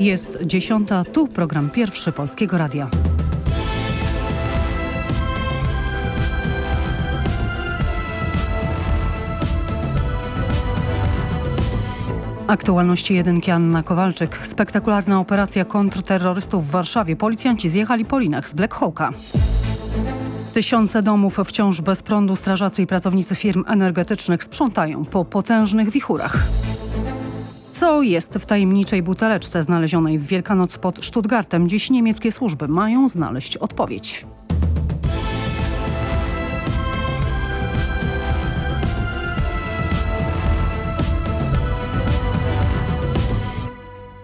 Jest dziesiąta, tu program pierwszy Polskiego Radia. Aktualności jedynki Anna Kowalczyk. Spektakularna operacja kontrterrorystów w Warszawie. Policjanci zjechali po linach z Black Hawka. Tysiące domów wciąż bez prądu. Strażacy i pracownicy firm energetycznych sprzątają po potężnych wichurach. Co jest w tajemniczej buteleczce znalezionej w Wielkanoc pod Stuttgartem? Dziś niemieckie służby mają znaleźć odpowiedź.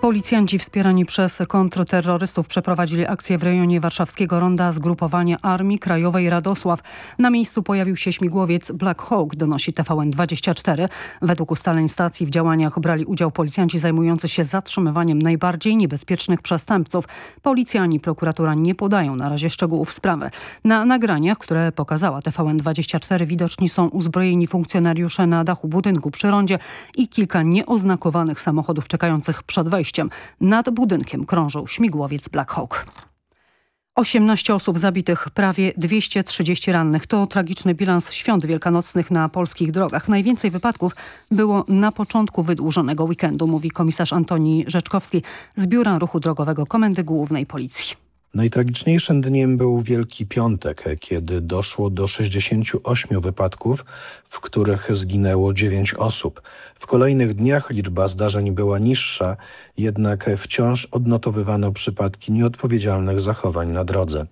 Policjanci wspierani przez kontrterrorystów przeprowadzili akcję w rejonie warszawskiego ronda zgrupowania Armii Krajowej Radosław. Na miejscu pojawił się śmigłowiec Black Hawk, donosi TVN24. Według ustaleń stacji w działaniach brali udział policjanci zajmujący się zatrzymywaniem najbardziej niebezpiecznych przestępców. Policja ani prokuratura nie podają na razie szczegółów sprawy. Na nagraniach, które pokazała TVN24 widoczni są uzbrojeni funkcjonariusze na dachu budynku przy rondzie i kilka nieoznakowanych samochodów czekających przed wejściem nad budynkiem krążył śmigłowiec Black Hawk. 18 osób zabitych, prawie 230 rannych. To tragiczny bilans świąt wielkanocnych na polskich drogach. Najwięcej wypadków było na początku wydłużonego weekendu, mówi komisarz Antoni Rzeczkowski z Biura Ruchu Drogowego Komendy Głównej Policji. Najtragiczniejszym dniem był Wielki Piątek, kiedy doszło do 68 wypadków, w których zginęło 9 osób. W kolejnych dniach liczba zdarzeń była niższa, jednak wciąż odnotowywano przypadki nieodpowiedzialnych zachowań na drodze.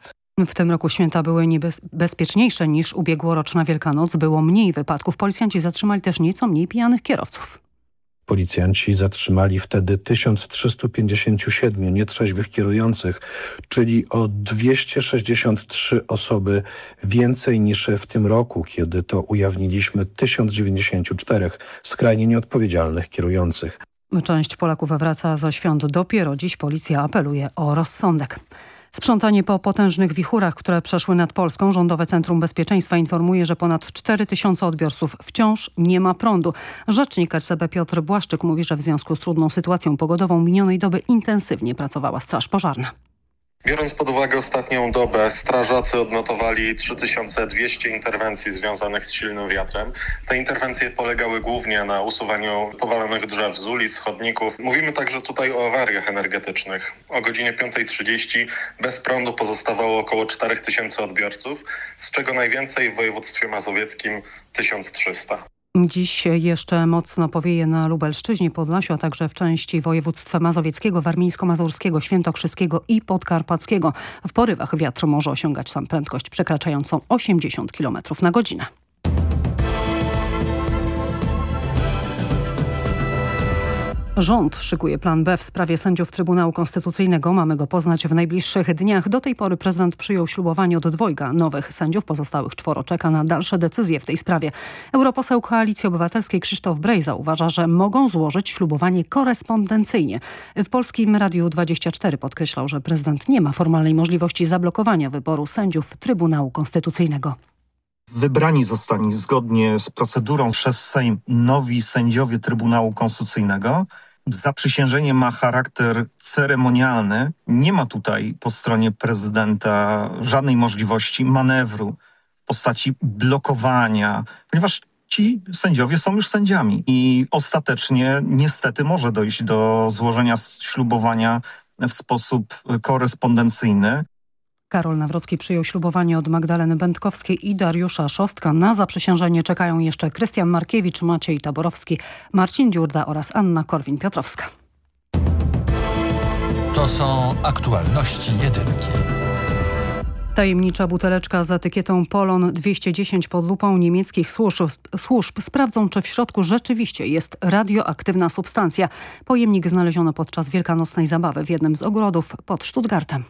W tym roku święta były niebezpieczniejsze niż ubiegłoroczna Wielkanoc. Było mniej wypadków. Policjanci zatrzymali też nieco mniej pijanych kierowców. Policjanci zatrzymali wtedy 1357 nietrzeźwych kierujących, czyli o 263 osoby więcej niż w tym roku, kiedy to ujawniliśmy 1094 skrajnie nieodpowiedzialnych kierujących. Część Polaków wraca ze świąt dopiero dziś. Policja apeluje o rozsądek. Sprzątanie po potężnych wichurach, które przeszły nad Polską. Rządowe Centrum Bezpieczeństwa informuje, że ponad 4 tysiące odbiorców wciąż nie ma prądu. Rzecznik RCB Piotr Błaszczyk mówi, że w związku z trudną sytuacją pogodową minionej doby intensywnie pracowała Straż Pożarna. Biorąc pod uwagę ostatnią dobę, strażacy odnotowali 3200 interwencji związanych z silnym wiatrem. Te interwencje polegały głównie na usuwaniu powalonych drzew z ulic, chodników. Mówimy także tutaj o awariach energetycznych. O godzinie 5.30 bez prądu pozostawało około 4000 odbiorców, z czego najwięcej w województwie mazowieckim 1300. Dziś jeszcze mocno powieje na Lubelszczyźnie, Podlasiu, a także w części województwa mazowieckiego, warmińsko-mazurskiego, świętokrzyskiego i podkarpackiego. W porywach wiatr może osiągać tam prędkość przekraczającą 80 km na godzinę. Rząd szykuje plan B w sprawie sędziów Trybunału Konstytucyjnego. Mamy go poznać w najbliższych dniach. Do tej pory prezydent przyjął ślubowanie od dwojga nowych sędziów. Pozostałych czworo czeka na dalsze decyzje w tej sprawie. Europoseł Koalicji Obywatelskiej Krzysztof Brejza uważa, że mogą złożyć ślubowanie korespondencyjnie. W Polskim Radiu 24 podkreślał, że prezydent nie ma formalnej możliwości zablokowania wyboru sędziów Trybunału Konstytucyjnego. Wybrani zostali zgodnie z procedurą przez Sejm nowi sędziowie Trybunału Konstytucyjnego. Zaprzysiężenie ma charakter ceremonialny. Nie ma tutaj po stronie prezydenta żadnej możliwości manewru w postaci blokowania, ponieważ ci sędziowie są już sędziami i ostatecznie niestety może dojść do złożenia ślubowania w sposób korespondencyjny. Karol Nawrocki przyjął ślubowanie od Magdaleny Będkowskiej i Dariusza Szostka. Na zaprzysiężenie czekają jeszcze Krystian Markiewicz, Maciej Taborowski, Marcin Dziurda oraz Anna Korwin-Piotrowska. To są aktualności jedynki. Tajemnicza buteleczka z etykietą Polon 210 pod lupą niemieckich służb, służb sprawdzą, czy w środku rzeczywiście jest radioaktywna substancja. Pojemnik znaleziono podczas wielkanocnej zabawy w jednym z ogrodów pod Stuttgartem.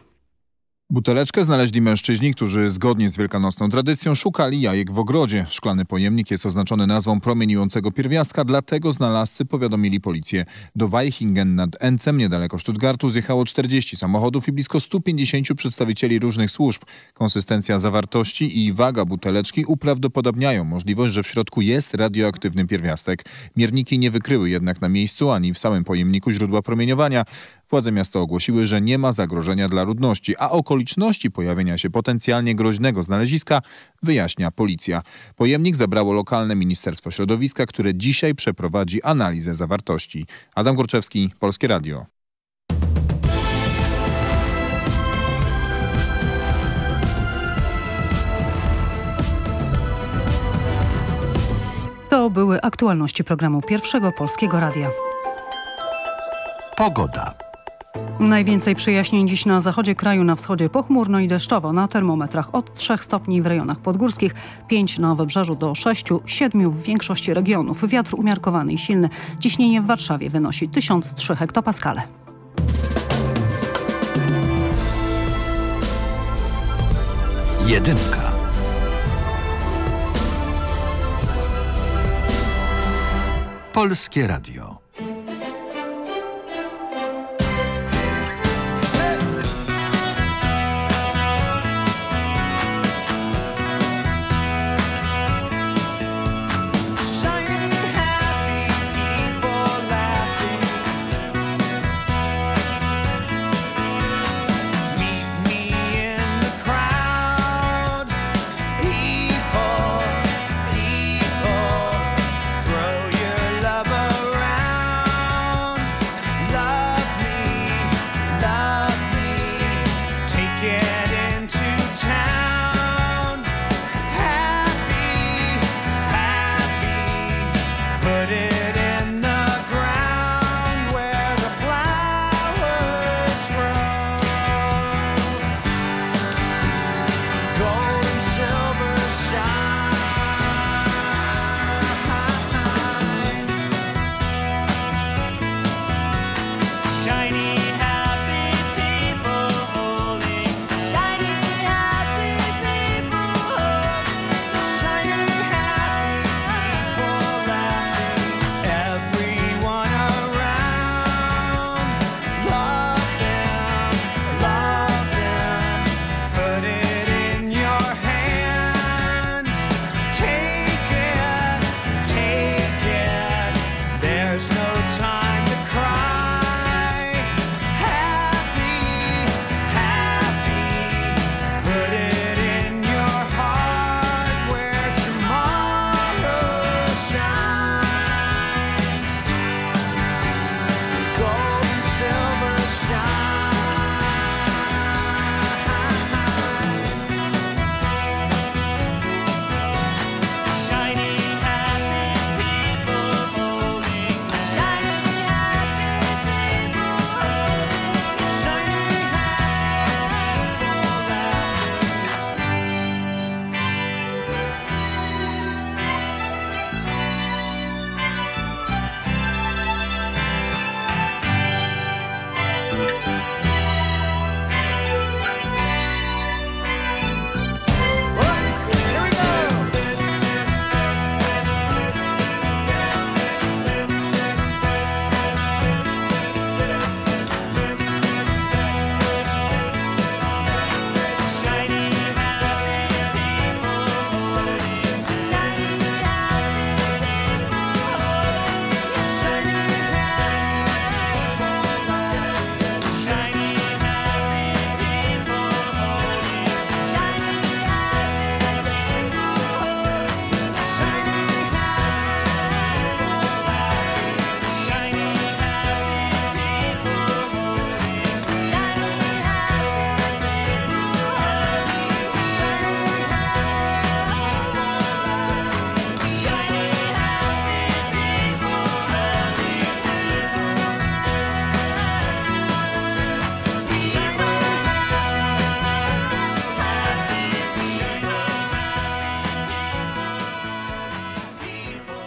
Buteleczkę znaleźli mężczyźni, którzy zgodnie z wielkanocną tradycją szukali jajek w ogrodzie. Szklany pojemnik jest oznaczony nazwą promieniującego pierwiastka, dlatego znalazcy powiadomili policję. Do Weichingen nad Encem, niedaleko Stuttgartu, zjechało 40 samochodów i blisko 150 przedstawicieli różnych służb. Konsystencja zawartości i waga buteleczki uprawdopodobniają możliwość, że w środku jest radioaktywny pierwiastek. Mierniki nie wykryły jednak na miejscu ani w samym pojemniku źródła promieniowania. Władze miasta ogłosiły, że nie ma zagrożenia dla ludności, a okoliczności pojawienia się potencjalnie groźnego znaleziska wyjaśnia policja. Pojemnik zabrało lokalne Ministerstwo Środowiska, które dzisiaj przeprowadzi analizę zawartości. Adam Gorczewski, Polskie Radio. To były aktualności programu Pierwszego Polskiego Radia. Pogoda. Najwięcej przyjaśnień dziś na zachodzie kraju, na wschodzie pochmurno i deszczowo. Na termometrach od 3 stopni w rejonach podgórskich, 5 na wybrzeżu do 6, 7 w większości regionów. Wiatr umiarkowany i silny. Ciśnienie w Warszawie wynosi 1003 hektopaskale. Jedynka. Polskie Radio.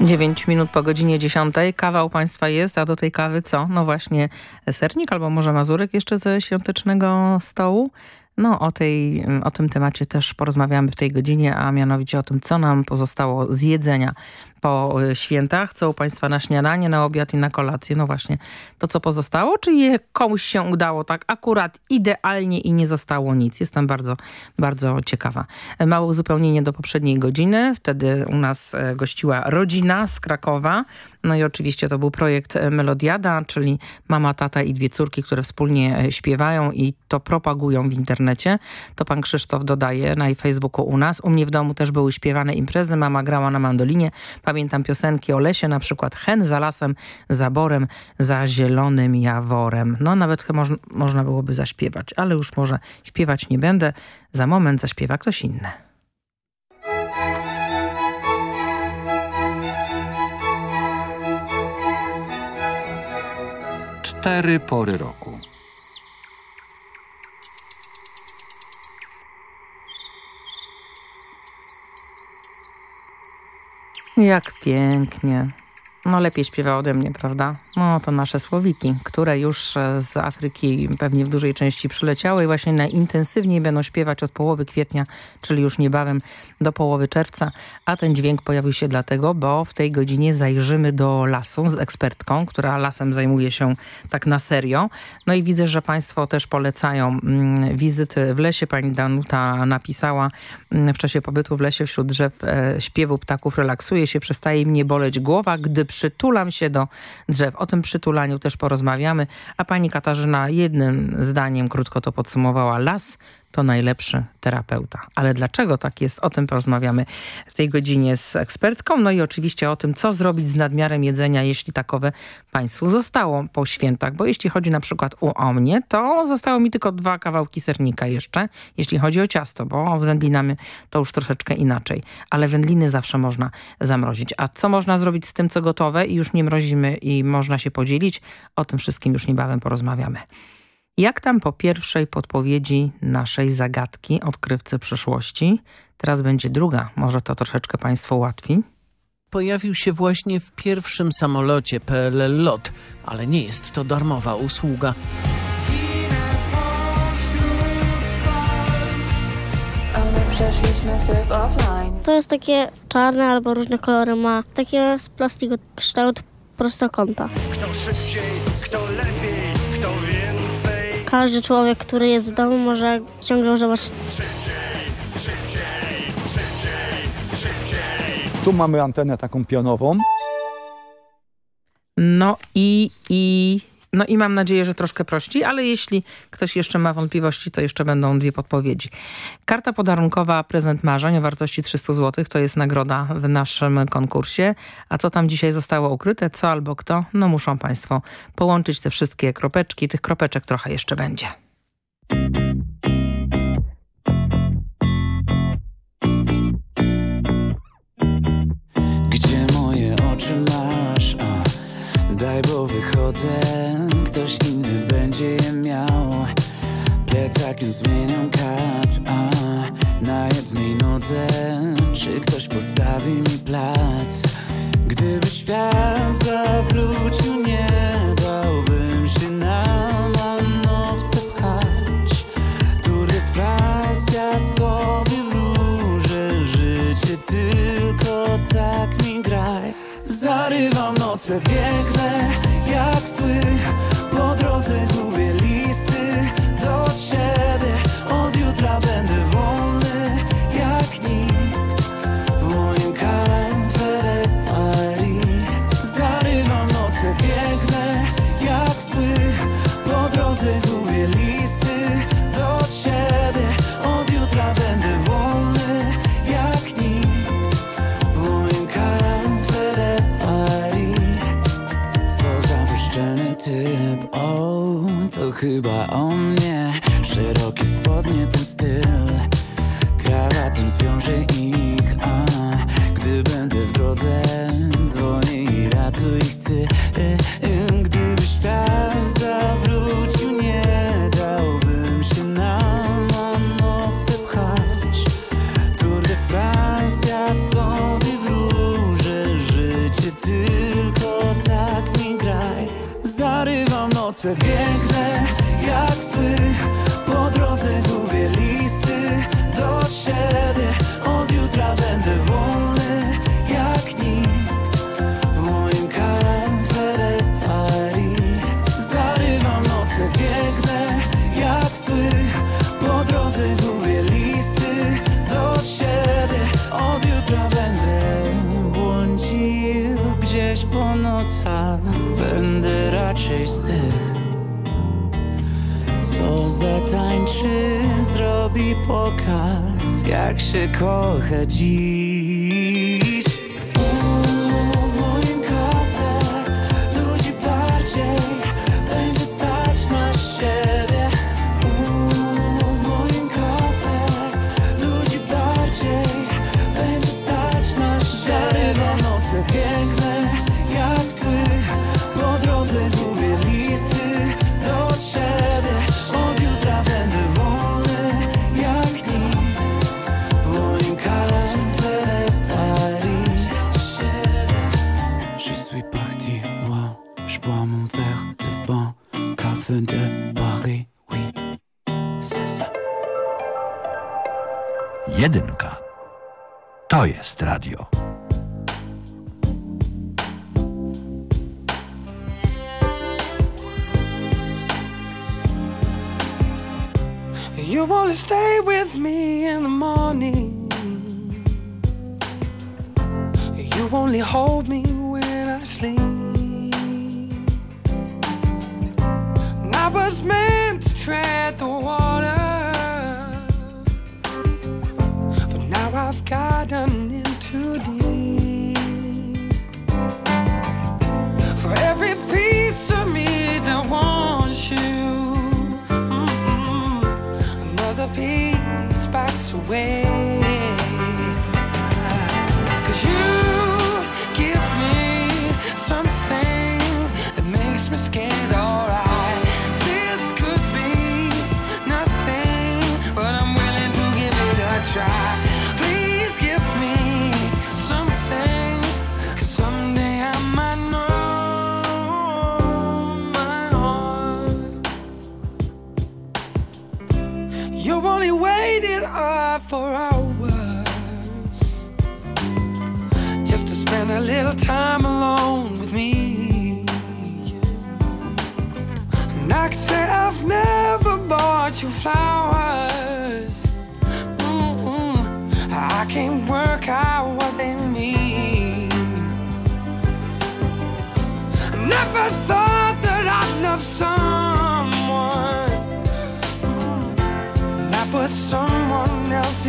9 minut po godzinie 10. Kawa u Państwa jest, a do tej kawy co? No właśnie sernik albo może mazurek jeszcze ze świątecznego stołu. No o, tej, o tym temacie też porozmawiamy w tej godzinie, a mianowicie o tym, co nam pozostało z jedzenia po y, świętach? Co u Państwa na śniadanie, na obiad i na kolację? No właśnie, to co pozostało? Czy je komuś się udało tak akurat idealnie i nie zostało nic? Jestem bardzo, bardzo ciekawa. Małe uzupełnienie do poprzedniej godziny. Wtedy u nas e, gościła rodzina z Krakowa. No i oczywiście to był projekt e, Melodiada, czyli mama, tata i dwie córki, które wspólnie e, śpiewają i to propagują w internecie. To pan Krzysztof dodaje na Facebooku u nas. U mnie w domu też były śpiewane imprezy. Mama grała na mandolinie. Pamiętam piosenki o lesie, na przykład Hen za lasem, za borem, za zielonym jaworem. No nawet moż, można byłoby zaśpiewać, ale już może śpiewać nie będę. Za moment zaśpiewa ktoś inny. Cztery pory roku. Jak pięknie. No lepiej śpiewa ode mnie, prawda? No to nasze słowiki, które już e, z Afryki pewnie w dużej części przyleciały i właśnie najintensywniej będą śpiewać od połowy kwietnia, czyli już niebawem do połowy czerwca. A ten dźwięk pojawił się dlatego, bo w tej godzinie zajrzymy do lasu z ekspertką, która lasem zajmuje się tak na serio. No i widzę, że Państwo też polecają mm, wizyty w lesie. Pani Danuta napisała mm, w czasie pobytu w lesie wśród drzew e, śpiewu ptaków relaksuje się, przestaje mnie boleć głowa, gdy przytulam się do drzew. O tym przytulaniu też porozmawiamy. A pani Katarzyna jednym zdaniem krótko to podsumowała. Las to najlepszy terapeuta. Ale dlaczego tak jest? O tym porozmawiamy w tej godzinie z ekspertką. No i oczywiście o tym, co zrobić z nadmiarem jedzenia, jeśli takowe Państwu zostało po świętach. Bo jeśli chodzi na przykład o mnie, to zostało mi tylko dwa kawałki sernika jeszcze, jeśli chodzi o ciasto, bo z wędlinami to już troszeczkę inaczej. Ale wędliny zawsze można zamrozić. A co można zrobić z tym, co gotowe i już nie mrozimy i można się podzielić? O tym wszystkim już niebawem porozmawiamy. Jak tam po pierwszej podpowiedzi naszej zagadki odkrywcy przyszłości? Teraz będzie druga, może to troszeczkę Państwu ułatwi. Pojawił się właśnie w pierwszym samolocie PLL LOT, ale nie jest to darmowa usługa. A my przeszliśmy w tryb offline To jest takie czarne albo różne kolory ma. Takie z plastiku kształt prostokąta. Kto szybciej, Każdy człowiek, który jest w domu może ciągle używać Szybciej, szybciej, szybciej, szybciej. Tu mamy antenę taką pionową. No i, i, no i mam nadzieję, że troszkę prościej, ale jeśli ktoś jeszcze ma wątpliwości, to jeszcze będą dwie podpowiedzi. Karta podarunkowa Prezent Marzeń o wartości 300 zł to jest nagroda w naszym konkursie. A co tam dzisiaj zostało ukryte, co albo kto, no muszą Państwo połączyć te wszystkie kropeczki. Tych kropeczek trochę jeszcze będzie. Gdzie moje oczy masz? A, daj, bo wychodzę je miał. Plecakiem zmieniam kadr a, Na jednej nodze Czy ktoś postawi mi plac? Gdyby świat zawrócił Nie dałbym się na manowce pchać Tour de France ja sobie wróżę. Życie tylko tak mi graj. Zarywam noce, biegnę chyba o mnie dzisiaj z tych. Co zatańczy, zrobi pokaz Jak się kocha dziś. understand. for hours just to spend a little time alone with me. And I could say I've never bought you flowers.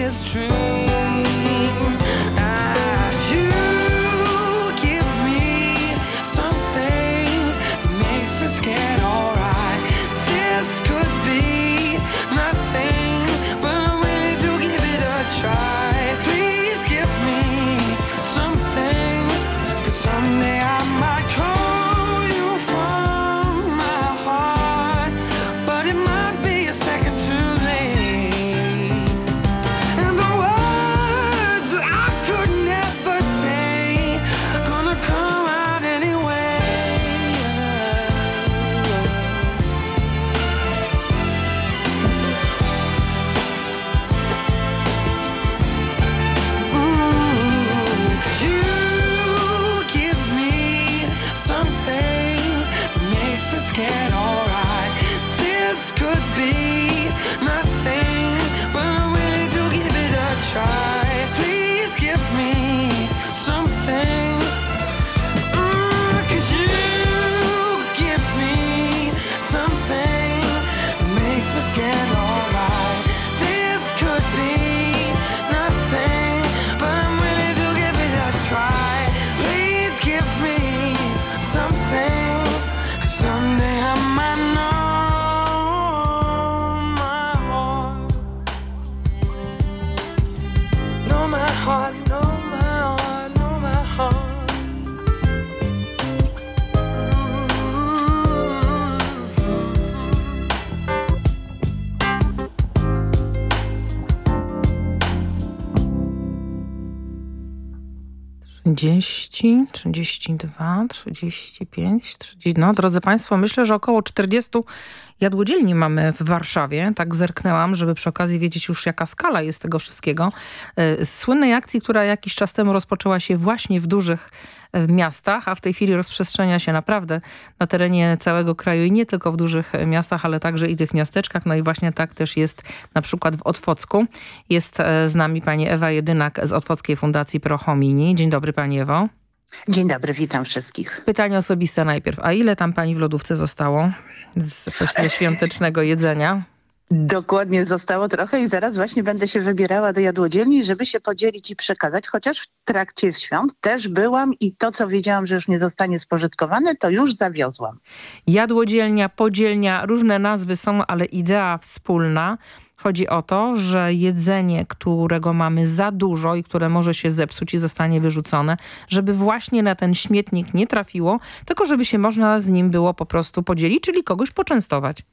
his dream 30, 32, 35, 30. No, drodzy Państwo, myślę, że około 40 jadłodzielni mamy w Warszawie. Tak zerknęłam, żeby przy okazji wiedzieć już, jaka skala jest tego wszystkiego. Z słynnej akcji, która jakiś czas temu rozpoczęła się właśnie w dużych e, miastach, a w tej chwili rozprzestrzenia się naprawdę na terenie całego kraju i nie tylko w dużych e, miastach, ale także i tych miasteczkach. No i właśnie tak też jest na przykład w Otwocku. Jest z nami pani Ewa Jedynak z Otwockiej Fundacji Prohomini. Dzień dobry pani Ewo. Dzień dobry, witam wszystkich. Pytanie osobiste najpierw. A ile tam pani w lodówce zostało z, ze świątecznego jedzenia? Dokładnie zostało trochę i zaraz właśnie będę się wybierała do jadłodzielni, żeby się podzielić i przekazać, chociaż w trakcie świąt też byłam i to, co wiedziałam, że już nie zostanie spożytkowane, to już zawiozłam. Jadłodzielnia, podzielnia, różne nazwy są, ale idea wspólna. Chodzi o to, że jedzenie, którego mamy za dużo i które może się zepsuć i zostanie wyrzucone, żeby właśnie na ten śmietnik nie trafiło, tylko żeby się można z nim było po prostu podzielić, czyli kogoś poczęstować.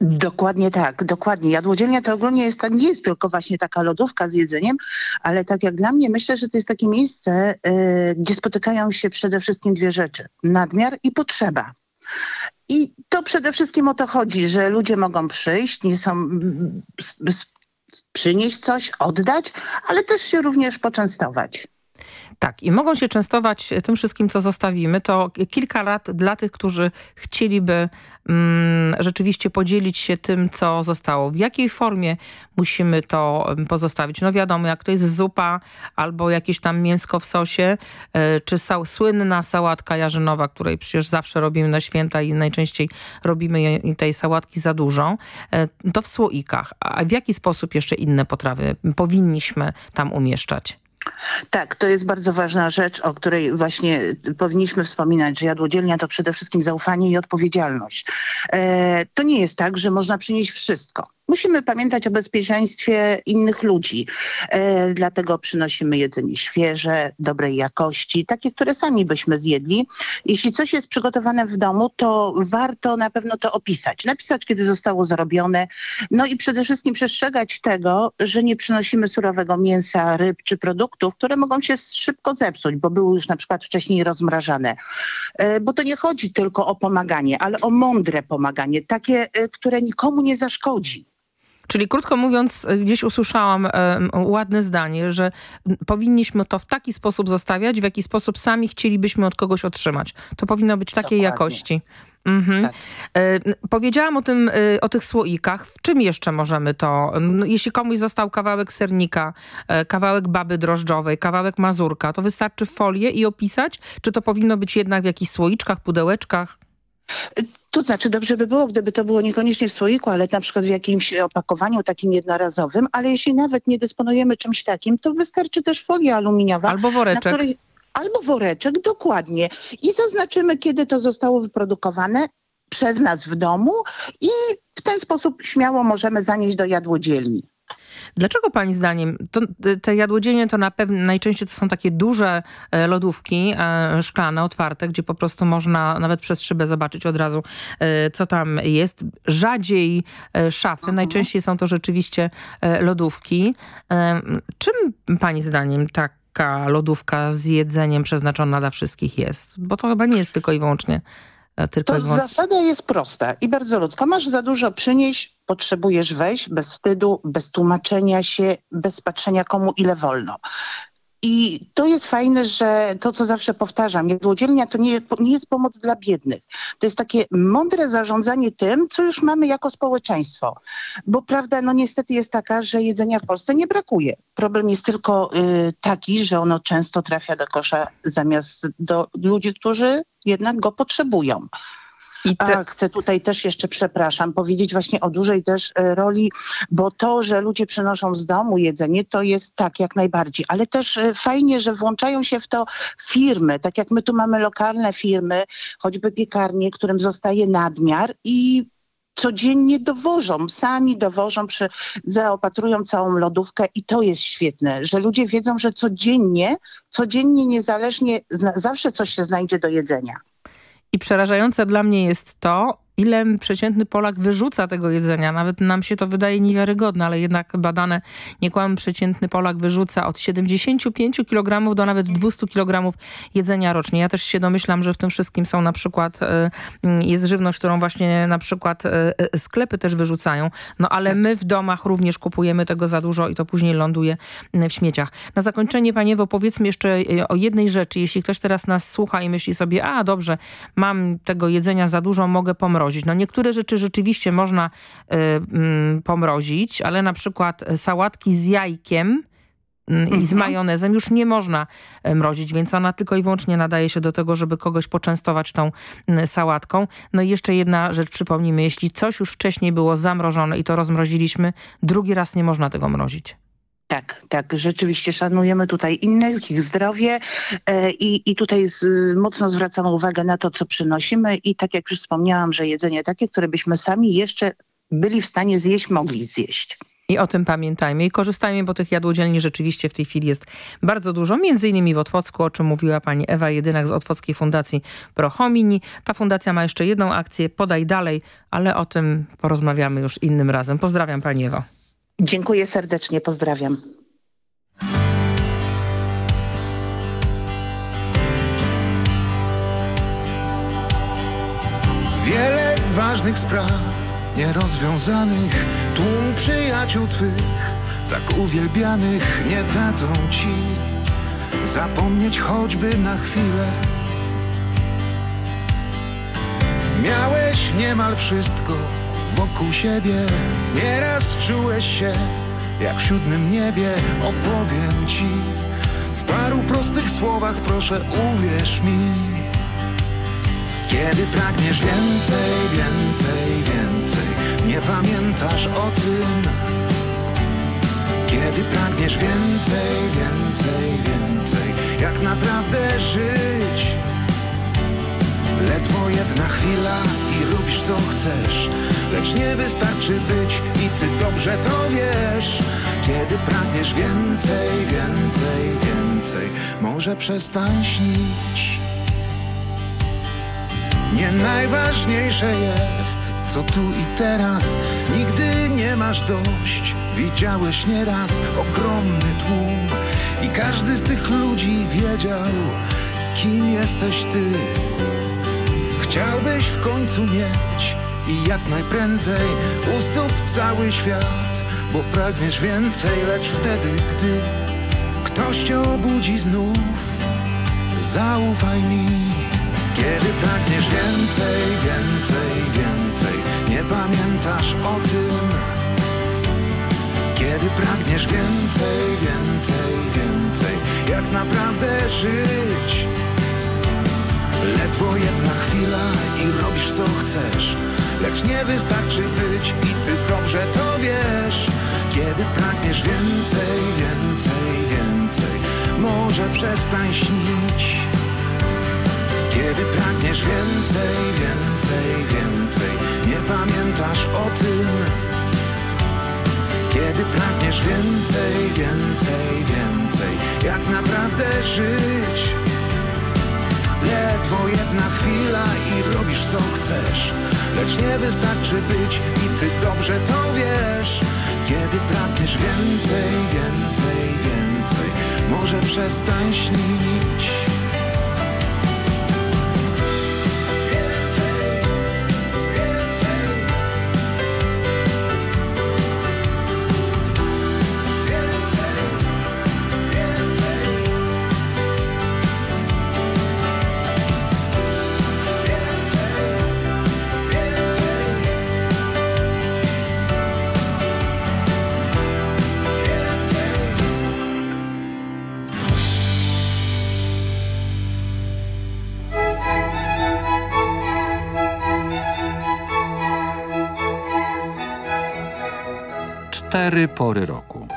Dokładnie tak, dokładnie. Jadłodzielnia to ogólnie jest, nie jest tylko właśnie taka lodówka z jedzeniem, ale tak jak dla mnie myślę, że to jest takie miejsce, y, gdzie spotykają się przede wszystkim dwie rzeczy. Nadmiar i potrzeba. I to przede wszystkim o to chodzi, że ludzie mogą przyjść, nie są mm, s- przynieść coś, oddać, ale też się również poczęstować. Tak, i mogą się częstować tym wszystkim, co zostawimy. To kilka lat dla tych, którzy chcieliby mm, rzeczywiście podzielić się tym, co zostało. W jakiej formie musimy to mm, pozostawić? No wiadomo, jak to jest zupa albo jakieś tam mięsko w sosie, y, czy słynna sałatka jarzynowa, której przecież zawsze robimy na święta i najczęściej robimy tej sałatki za dużo, y, to w słoikach. A w jaki sposób jeszcze inne potrawy powinniśmy tam umieszczać? Tak, to jest bardzo ważna rzecz, o której właśnie powinniśmy wspominać, że jadłodzielnia to przede wszystkim zaufanie i odpowiedzialność. E, to nie jest tak, że można przynieść wszystko. Musimy pamiętać o bezpieczeństwie innych ludzi. E, dlatego przynosimy jedzenie świeże, dobrej jakości, takie, które sami byśmy zjedli. Jeśli coś jest przygotowane w domu, to warto na pewno to opisać. Napisać, kiedy zostało zrobione. No i przede wszystkim przestrzegać tego, że nie przynosimy surowego mięsa, ryb czy produktów, które mogą się szybko zepsuć, bo były już na przykład wcześniej rozmrażane. E, Bo to nie chodzi tylko o pomaganie, ale o mądre pomaganie, takie, e, które nikomu nie zaszkodzi. Czyli krótko mówiąc, y, gdzieś usłyszałam em, ładne zdanie, że powinniśmy to w taki sposób zostawiać, w jaki sposób sami chcielibyśmy od kogoś otrzymać. To powinno być takiej jakości. Mhm. Y, n- powiedziałam o, tym, y, o tych słoikach. W czym jeszcze możemy to? No, jeśli komuś został kawałek sernika, e, kawałek baby drożdżowej, kawałek mazurka, to wystarczy folię i opisać? Czy to powinno być jednak w jakichś słoiczkach, pudełeczkach? To znaczy dobrze by było, gdyby to było niekoniecznie w słoiku, ale na przykład w jakimś opakowaniu takim jednorazowym, ale jeśli nawet nie dysponujemy czymś takim, to wystarczy też folia aluminiowa. Albo woreczek. Albo woreczek, dokładnie. I zaznaczymy, kiedy to zostało wyprodukowane przez nas w domu i w ten sposób śmiało możemy zanieść do jadłodzielni. Dlaczego pani zdaniem to, te jadłodzielnie to na pewno najczęściej to są takie duże e, lodówki e, szklane, otwarte, gdzie po prostu można nawet przez szybę zobaczyć od razu, e, co tam jest. Rzadziej szafy, najczęściej są to rzeczywiście lodówki. Czym pani zdaniem taka lodówka z jedzeniem przeznaczona dla wszystkich jest? Bo to chyba nie jest tylko i wyłącznie tylko To zasada jest prosta i bardzo ludzka. Masz za dużo przynieść, potrzebujesz wejść bez wstydu, bez tłumaczenia się, bez patrzenia komu ile wolno. I to jest fajne, że to, co zawsze powtarzam, jadłodzielnia to nie, nie jest pomoc dla biednych. To jest takie mądre zarządzanie tym, co już mamy jako społeczeństwo. Bo prawda, no niestety jest taka, że jedzenia w Polsce nie brakuje. Problem jest tylko y, taki, że ono często trafia do kosza zamiast do ludzi, którzy jednak go potrzebują. A chcę tutaj też jeszcze, przepraszam, powiedzieć właśnie o dużej też e, roli, bo to, że ludzie przynoszą z domu jedzenie, to jest tak jak najbardziej, ale też e, fajnie, że włączają się w to firmy, tak jak my tu mamy lokalne firmy, choćby piekarnie, którym zostaje nadmiar i codziennie dowożą, sami dowożą, przy, zaopatrują całą lodówkę i to jest świetne, że ludzie wiedzą, że codziennie, codziennie niezależnie, zawsze coś się znajdzie do jedzenia. I przerażające dla mnie jest to, ile przeciętny Polak wyrzuca tego jedzenia. Nawet nam się to wydaje niewiarygodne, ale jednak badane, nie kłamę, przeciętny Polak wyrzuca od 75 kg do nawet 200 kg jedzenia rocznie. Ja też się domyślam, że w tym wszystkim są na przykład, e, jest żywność, którą właśnie na przykład e, e, sklepy też wyrzucają. No ale my w domach również kupujemy tego za dużo i to później ląduje w śmieciach. Na zakończenie, Panie Ewo, powiedzmy jeszcze o jednej rzeczy. Jeśli ktoś teraz nas słucha i myśli sobie, a dobrze, mam tego jedzenia za dużo, mogę pomrozić. No niektóre rzeczy rzeczywiście można y, mm, pomrozić, ale na przykład sałatki z jajkiem mm, i z majonezem już nie można e, mrozić, więc ona tylko i wyłącznie nadaje się do tego, żeby kogoś poczęstować tą mm, sałatką. No i jeszcze jedna rzecz przypomnijmy, jeśli coś już wcześniej było zamrożone i to rozmroziliśmy, drugi raz nie można tego mrozić. Tak, tak, rzeczywiście szanujemy tutaj innych, ich zdrowie e, i, i tutaj z, mocno zwracamy uwagę na to, co przynosimy i tak jak już wspomniałam, że jedzenie takie, które byśmy sami jeszcze byli w stanie zjeść, mogli zjeść. I o tym pamiętajmy i korzystajmy, bo tych jadłodzielni rzeczywiście w tej chwili jest bardzo dużo. Między innymi w Otwocku, o czym mówiła pani Ewa Jedynak z Otwockiej Fundacji Prochomini. Ta fundacja ma jeszcze jedną akcję, podaj dalej, ale o tym porozmawiamy już innym razem. Pozdrawiam pani Ewo. Dziękuję serdecznie, pozdrawiam. Wiele ważnych spraw nierozwiązanych Tłum przyjaciół Twych tak uwielbianych Nie dadzą Ci zapomnieć choćby na chwilę Miałeś niemal wszystko wokół siebie. Nieraz czułeś się jak w siódmym niebie. Opowiem Ci w paru prostych słowach Proszę uwierz mi. Kiedy pragniesz więcej, więcej, więcej Nie pamiętasz o tym. Kiedy pragniesz więcej, więcej, więcej Jak naprawdę żyć Ledwo jedna chwila i robisz co chcesz. Lecz nie wystarczy być i ty dobrze to wiesz. Kiedy pragniesz więcej, więcej, więcej Może przestań śnić. Nie najważniejsze jest, co tu i teraz. Nigdy nie masz dość. Widziałeś nieraz ogromny tłum. I każdy z tych ludzi wiedział, kim jesteś ty Chciałbyś w końcu mieć i jak najprędzej U stóp cały świat, bo pragniesz więcej Lecz wtedy, gdy ktoś cię obudzi znów. Zaufaj mi kiedy pragniesz więcej, więcej, więcej Nie pamiętasz o tym. Kiedy pragniesz więcej, więcej, więcej Jak naprawdę żyć Ledwo jedna chwila i robisz co chcesz. Lecz nie wystarczy być i ty dobrze to wiesz. Kiedy pragniesz więcej, więcej, więcej Może przestań śnić. Kiedy pragniesz więcej, więcej, więcej Nie pamiętasz o tym. Kiedy pragniesz więcej, więcej, więcej Jak naprawdę żyć Ledwo jedna chwila i robisz co chcesz. Lecz nie wystarczy być i ty dobrze to wiesz. Kiedy pragniesz więcej, więcej, więcej Może przestań śnić Cztery pory roku.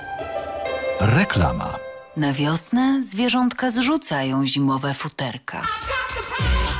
Reklama. Na wiosnę zwierzątka zrzucają zimowe futerka.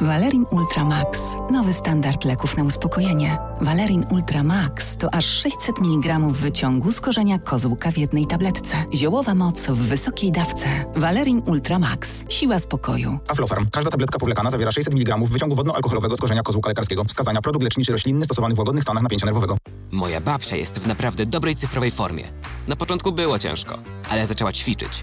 Valerin Ultra Max. Nowy standard leków na uspokojenie. Valerin Ultra Max to aż 600 mg wyciągu z korzenia kozłka w jednej tabletce. Ziołowa moc w wysokiej dawce. Valerin Ultra Max. Siła spokoju. Aflofarm. Każda tabletka powlekana zawiera 600 mg wyciągu wodno-alkoholowego z korzenia kozłka lekarskiego. Wskazania produkt leczniczy roślinny stosowany w łagodnych stanach napięcia nerwowego. Moja babcia jest w naprawdę dobrej cyfrowej formie. Na początku było ciężko, ale zaczęła ćwiczyć.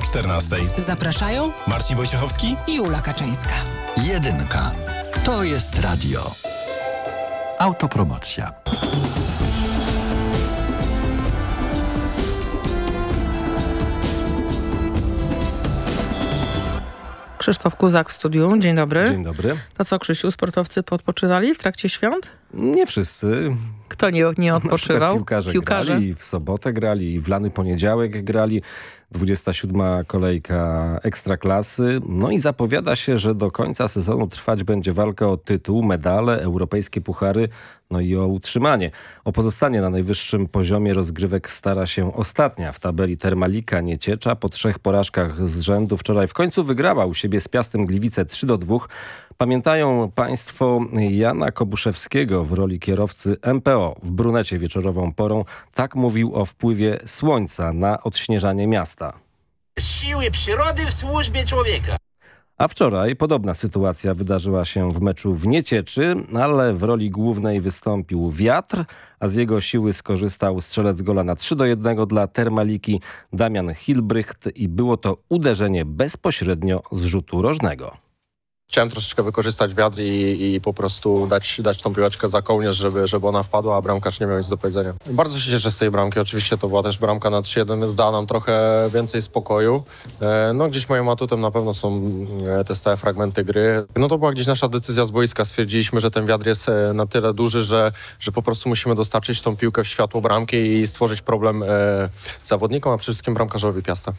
14. Zapraszają Marcin Wojciechowski i Ula Kaczyńska. Jedynka. To jest radio. Autopromocja. Krzysztof Kuzak w studiu. Dzień dobry. Dzień dobry. To co, Krzysiu, sportowcy podpoczywali w trakcie świąt? Nie wszyscy. Kto nie, nie odpoczywał? Piłkarze, piłkarze grali, w sobotę grali, w lany poniedziałek grali. 27. kolejka Ekstraklasy. No i zapowiada się, że do końca sezonu trwać będzie walka o tytuł, medale, europejskie puchary, no i o utrzymanie. O pozostanie na najwyższym poziomie rozgrywek stara się ostatnia w tabeli Termalika Nieciecza. Po trzech porażkach z rzędu wczoraj w końcu wygrała u siebie z Piastem Gliwice 3 do 2. Pamiętają Państwo Jana Kobuszewskiego w roli kierowcy MPO w Brunecie wieczorową porą. Tak mówił o wpływie słońca na odśnieżanie miasta. Siły przyrody w służbie człowieka. A wczoraj podobna sytuacja wydarzyła się w meczu w Niecieczy, ale w roli głównej wystąpił wiatr, a z jego siły skorzystał strzelec gola na 3 do 1 dla Termaliki Damian Hilbrycht i było to uderzenie bezpośrednio z rzutu rożnego. Chciałem troszeczkę wykorzystać wiatr i, i po prostu dać, dać tą piłeczkę za kołnierz, żeby, żeby ona wpadła, a bramkarz nie miał nic do powiedzenia. Bardzo się cieszę z tej bramki. Oczywiście to była też bramka na 3-1, więc dała nam trochę więcej spokoju. E, no gdzieś moim atutem na pewno są e, te stałe fragmenty gry. No to była gdzieś nasza decyzja z boiska. Stwierdziliśmy, że ten wiatr jest e, na tyle duży, że, że po prostu musimy dostarczyć tą piłkę w światło bramki i stworzyć problem zawodnikom, a przede wszystkim bramkarzowi Piasta.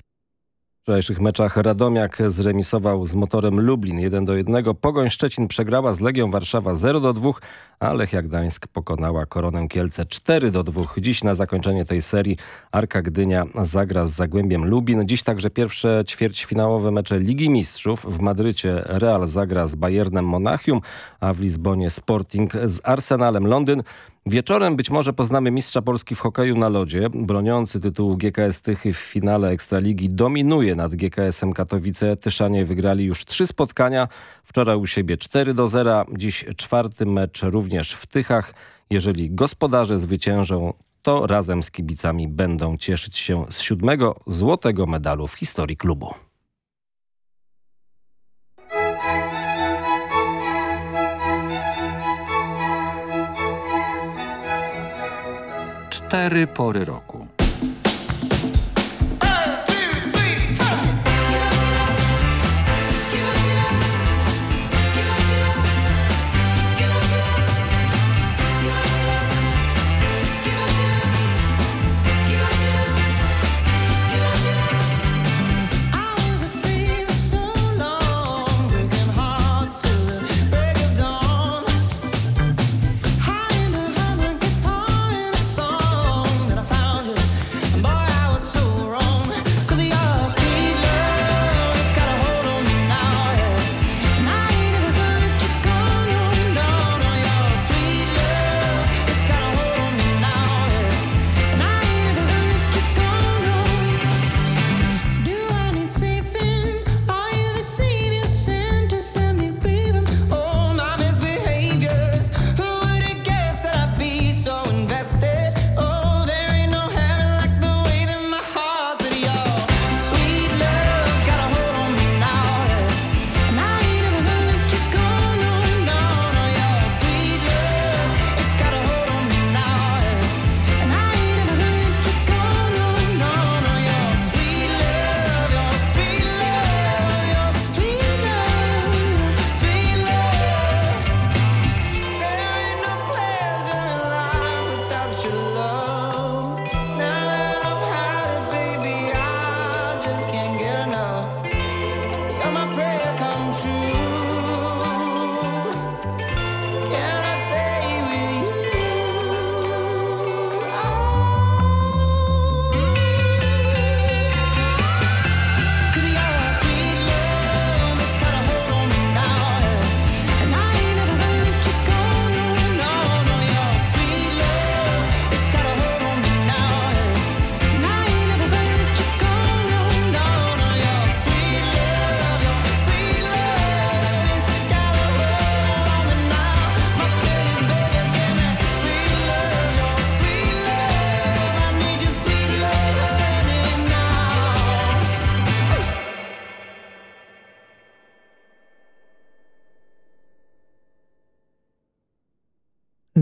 W wczorajszych meczach Radomiak zremisował z motorem Lublin 1 do 1. Pogoń Szczecin przegrała z Legią Warszawa 0 do 2, a Lechia Gdańsk pokonała Koronę Kielce 4 do 2. Dziś na zakończenie tej serii Arka Gdynia zagra z Zagłębiem Lubin. Dziś także pierwsze ćwierćfinałowe mecze Ligi Mistrzów. W Madrycie Real zagra z Bayernem Monachium, a w Lizbonie Sporting z Arsenalem Londyn. Wieczorem być może poznamy mistrza Polski w hokeju na lodzie. Broniący tytułu GKS Tychy w finale Ekstraligi dominuje nad GKS-em Katowice. Tyszanie wygrali już trzy spotkania. Wczoraj u siebie 4 do 0. Dziś czwarty mecz również w Tychach. Jeżeli gospodarze zwyciężą, to razem z kibicami będą cieszyć się z siódmego złotego medalu w historii klubu. Cztery pory roku.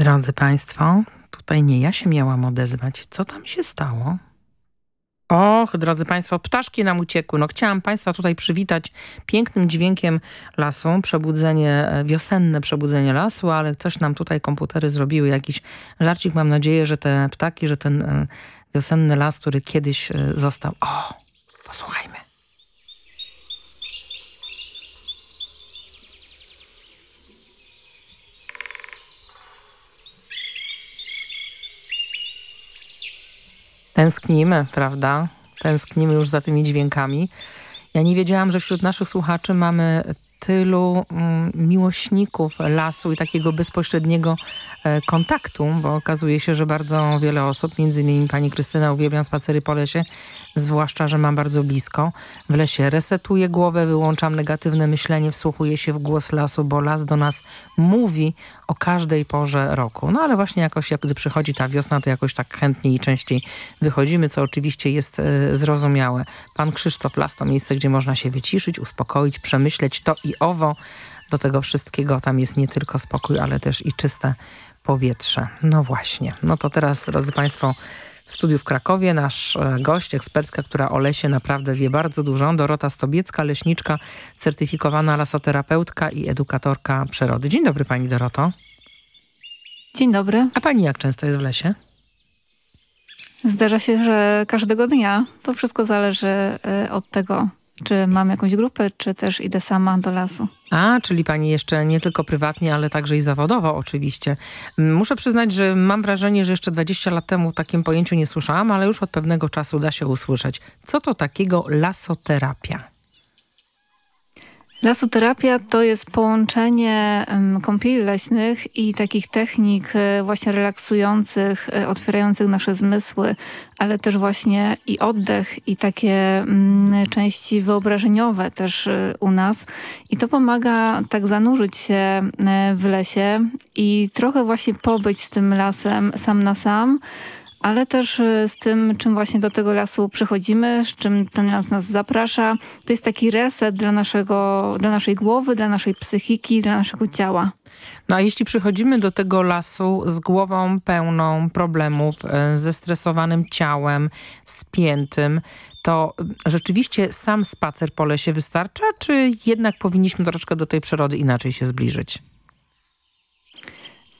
Drodzy Państwo, tutaj nie ja się miałam odezwać. Co tam się stało? Och, drodzy Państwo, ptaszki nam uciekły. No, chciałam Państwa tutaj przywitać pięknym dźwiękiem lasu, przebudzenie, e, wiosenne przebudzenie lasu, ale coś nam tutaj komputery zrobiły, jakiś żarcik. Mam nadzieję, że te ptaki, że ten e, wiosenny las, który kiedyś e, został... O, posłuchajmy. Tęsknimy, prawda? Tęsknimy już za tymi dźwiękami. Ja nie wiedziałam, że wśród naszych słuchaczy mamy tylu mm, miłośników lasu i takiego bezpośredniego e, kontaktu, bo okazuje się, że bardzo wiele osób, między innymi pani Krystyna, uwielbiam spacery po lesie, zwłaszcza, że mam bardzo blisko. W lesie resetuję głowę, wyłączam negatywne myślenie, wsłuchuję się w głos lasu, bo las do nas mówi o każdej porze roku. No ale właśnie jakoś, jak gdy przychodzi ta wiosna, to jakoś tak chętniej i częściej wychodzimy, co oczywiście jest e, zrozumiałe. Pan Krzysztof Las to miejsce, gdzie można się wyciszyć, uspokoić, przemyśleć to i owo. Do tego wszystkiego tam jest nie tylko spokój, ale też i czyste powietrze. No właśnie. No to teraz, drodzy Państwo, w studiu w Krakowie nasz e, gość, ekspertka, która o lesie naprawdę wie bardzo dużo, Dorota Stobiecka, leśniczka, certyfikowana lasoterapeutka i edukatorka przyrody. Dzień dobry Pani Doroto. Dzień dobry. A Pani jak często jest w lesie? Zdarza się, że każdego dnia. To wszystko zależy y, od tego, czy mam jakąś grupę, czy też idę sama do lasu. A, czyli pani jeszcze nie tylko prywatnie, ale także i zawodowo oczywiście. M, Muszę przyznać, że mam wrażenie, że jeszcze 20 lat temu takim pojęciu nie słyszałam, ale już od pewnego czasu da się usłyszeć. Co to takiego lasoterapia? Lasoterapia to jest połączenie kąpieli leśnych i takich technik e, właśnie relaksujących, e, otwierających nasze zmysły, ale też właśnie i oddech i takie mm, części wyobrażeniowe też e, u nas. I to pomaga tak zanurzyć się w lesie i trochę właśnie pobyć z tym lasem sam na sam, ale też e, z tym, czym właśnie do tego lasu przychodzimy, z czym ten las nas zaprasza. To jest taki reset dla, naszego, dla naszej głowy, dla naszej psychiki, dla naszego ciała. No a jeśli przychodzimy do tego lasu z głową pełną problemów, e, ze stresowanym ciałem, spiętym, to rzeczywiście sam spacer po lesie wystarcza, czy jednak powinniśmy troszeczkę do tej przyrody inaczej się zbliżyć?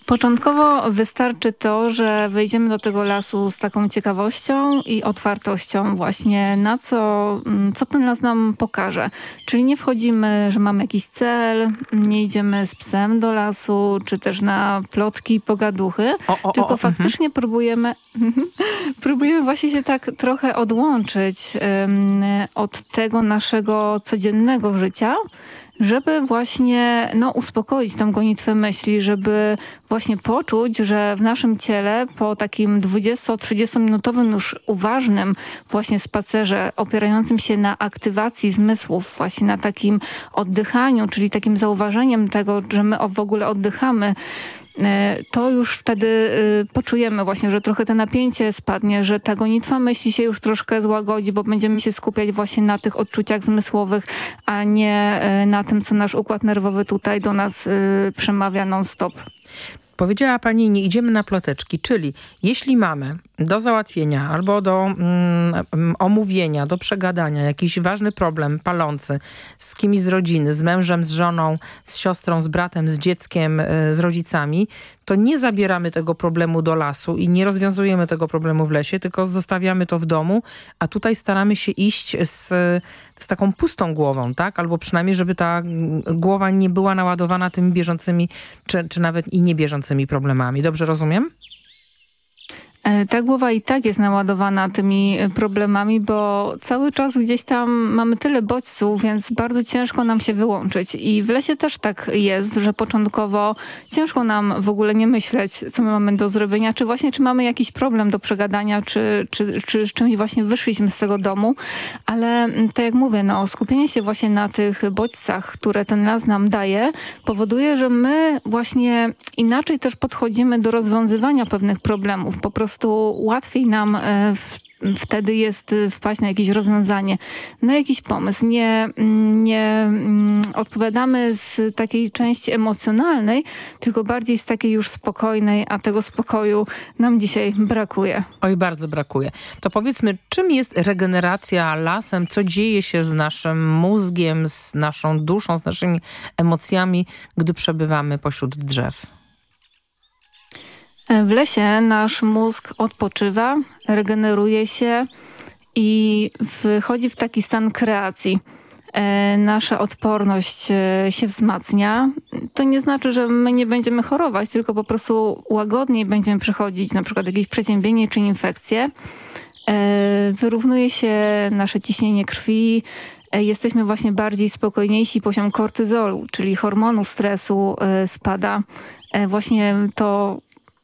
Początkowo wystarczy to, że wejdziemy do tego lasu z taką ciekawością i otwartością właśnie na co, mm, co ten las nam pokaże. Czyli nie wchodzimy, że mamy jakiś cel, nie idziemy z psem do lasu, czy też na plotki i pogaduchy, o, tylko o, faktycznie próbujemy, próbujemy właśnie się tak trochę odłączyć od tego naszego codziennego życia, żeby właśnie no, uspokoić tą gonitwę myśli, żeby właśnie poczuć, że w naszym ciele po takim 20-30 minutowym już uważnym właśnie spacerze opierającym się na aktywacji zmysłów, właśnie na takim oddychaniu, czyli takim zauważeniem tego, że my w ogóle oddychamy, to już wtedy y, poczujemy właśnie, że trochę to napięcie spadnie, że ta gonitwa myśli się już troszkę złagodzi, bo będziemy się skupiać właśnie na tych odczuciach zmysłowych, a nie y, na tym, co nasz układ nerwowy tutaj do nas przemawia non-stop. Powiedziała pani, nie idziemy na ploteczki, czyli jeśli mamy do załatwienia albo do mm, mm, omówienia, do przegadania jakiś ważny problem palący z kimś z rodziny, z mężem, z żoną, z siostrą, z bratem, z dzieckiem, y, z rodzicami, to nie zabieramy tego problemu do lasu i nie rozwiązujemy tego problemu w lesie, tylko zostawiamy to w domu, a tutaj staramy się iść z, z taką pustą głową, tak? Albo przynajmniej, żeby ta mm, głowa nie była naładowana tymi bieżącymi, czy, czy nawet i niebieżącymi problemami. Dobrze rozumiem? E, Ta głowa i tak jest naładowana tymi e, problemami, bo cały czas gdzieś tam mamy tyle bodźców, więc bardzo ciężko nam się wyłączyć. I w lesie też tak jest, że początkowo ciężko nam w ogóle nie myśleć, co my mamy do zrobienia, czy właśnie czy mamy jakiś problem do przegadania, czy, czy, czy z czymś właśnie wyszliśmy z tego domu. Ale mm, tak jak mówię, no, skupienie się właśnie na tych bodźcach, które ten las nam daje, powoduje, że my właśnie inaczej też podchodzimy do rozwiązywania pewnych problemów. Po prostu łatwiej nam e, w, wtedy jest e, wpaść na jakieś rozwiązanie, na jakiś pomysł. Nie, mm, nie mm, odpowiadamy z takiej części emocjonalnej, tylko bardziej z takiej już spokojnej, a tego spokoju nam dzisiaj brakuje. Oj, bardzo brakuje. To powiedzmy, czym jest regeneracja lasem? Co dzieje się z naszym mózgiem, z naszą duszą, z naszymi emocjami, gdy przebywamy pośród drzew? W lesie nasz mózg odpoczywa, regeneruje się i wchodzi w taki stan kreacji. E, Nasza odporność e, się wzmacnia. To nie znaczy, że my nie będziemy chorować, tylko po prostu łagodniej będziemy przechodzić na przykład jakieś przeziębienie czy infekcję. E, Wyrównuje się nasze ciśnienie krwi, jesteśmy właśnie bardziej spokojniejsi, poziom kortyzolu, czyli hormonu stresu spada. Właśnie to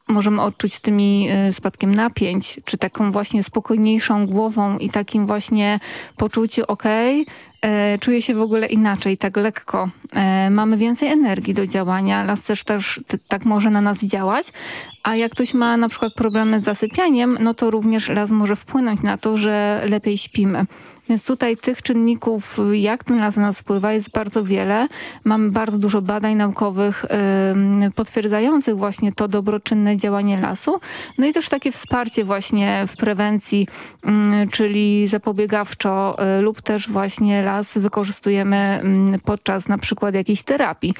możemy odczuć tymi e, spadkiem napięć, czy taką właśnie spokojniejszą głową i takim właśnie poczuciu, okej, e, czuję się w ogóle inaczej, tak lekko. E, mamy więcej energii do działania, las też, też tak może na nas działać, a jak ktoś ma na przykład problemy z zasypianiem, no to również las może wpłynąć na to, że lepiej śpimy. Więc tutaj tych czynników, jak ten las na nas wpływa, jest bardzo wiele. Mamy bardzo dużo badań naukowych ym, potwierdzających właśnie to dobroczynne działanie lasu. No i też takie wsparcie właśnie w prewencji, ym, czyli zapobiegawczo y, lub też właśnie las wykorzystujemy podczas na przykład jakiejś terapii.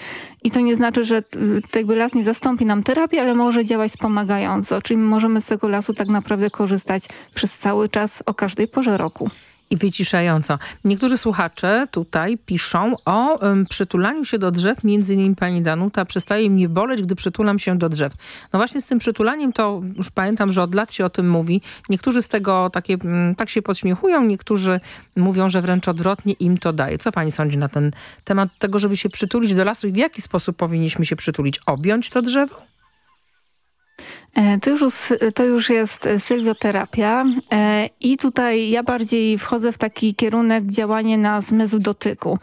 I to nie znaczy, że y, jakby las nie zastąpi nam terapii, ale może działać wspomagająco. Czyli możemy z tego lasu tak naprawdę korzystać przez cały czas o każdej porze roku. I wyciszająco. Niektórzy słuchacze tutaj piszą o um, przytulaniu się do drzew, między innymi pani Danuta, przestaje mnie boleć, gdy przytulam się do drzew. No właśnie z tym przytulaniem to już pamiętam, że od lat się o tym mówi. Niektórzy z tego takie, mm, tak się podśmiechują, niektórzy mówią, że wręcz odwrotnie im to daje. Co pani sądzi na ten temat tego, żeby się przytulić do lasu i w jaki sposób powinniśmy się przytulić? Objąć to drzewo? E, To już, to już jest sylwioterapia e, i tutaj ja bardziej wchodzę w taki kierunek działania na zmysł dotyku.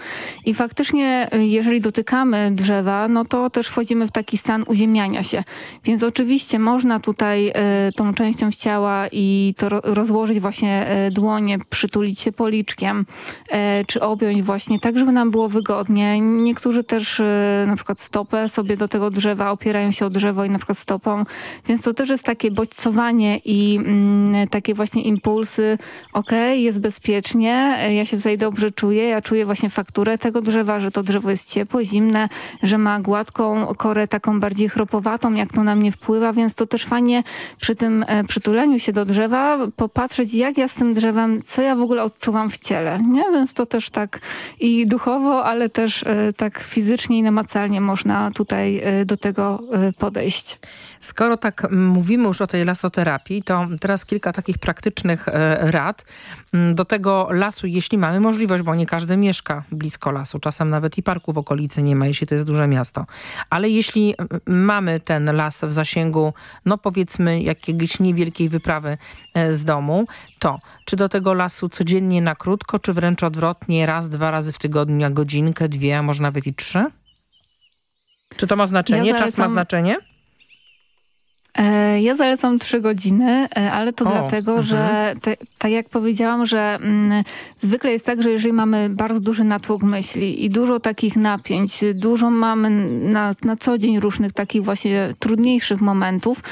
I faktycznie, e, jeżeli dotykamy drzewa, no to też wchodzimy w taki stan uziemiania się. Więc oczywiście można tutaj tą częścią ciała i to ro- rozłożyć właśnie dłonie, przytulić się policzkiem, czy objąć właśnie tak, żeby nam było wygodnie. Niektórzy też na przykład stopę sobie do tego drzewa, opierają się o drzewo i na przykład stopą, więc to też jest takie bodźcowanie i mm, takie właśnie impulsy, okej, jest bezpiecznie, e, ja się tutaj dobrze czuję, ja czuję właśnie fakturę tego drzewa, że to drzewo jest ciepłe, zimne, że ma gładką korę taką bardziej chropowatą, jak to na mnie wpływa, więc to też fajnie przy tym e, przytuleniu się do drzewa popatrzeć, jak ja z tym drzewem, co ja w ogóle odczuwam w ciele, nie? Więc to też tak i duchowo, ale też e, tak fizycznie i namacalnie można tutaj e, do tego e, podejść. Skoro tak mówimy już o tej lasoterapii, to teraz kilka takich praktycznych e, rad mm, do tego lasu, jeśli mamy możliwość, bo nie każdy mieszka blisko lasu, czasem nawet i parku w okolicy nie ma, jeśli to jest duże miasto. Ale jeśli mamy ten las w zasięgu, no powiedzmy jakiejś niewielkiej wyprawy e, z domu, to czy do tego lasu codziennie na krótko, czy wręcz odwrotnie, raz, dwa razy w tygodniu, na godzinkę, dwie, a może nawet i trzy? Czy to ma znaczenie? Ja Czas ma zalecam- znaczenie? E, Ja zalecam trzy godziny, e, ale to O, dlatego, mhm. że te, tak jak powiedziałam, że mm, zwykle jest tak, że jeżeli mamy bardzo duży natłok myśli i dużo takich napięć, dużo mamy na, na co dzień różnych takich właśnie trudniejszych momentów,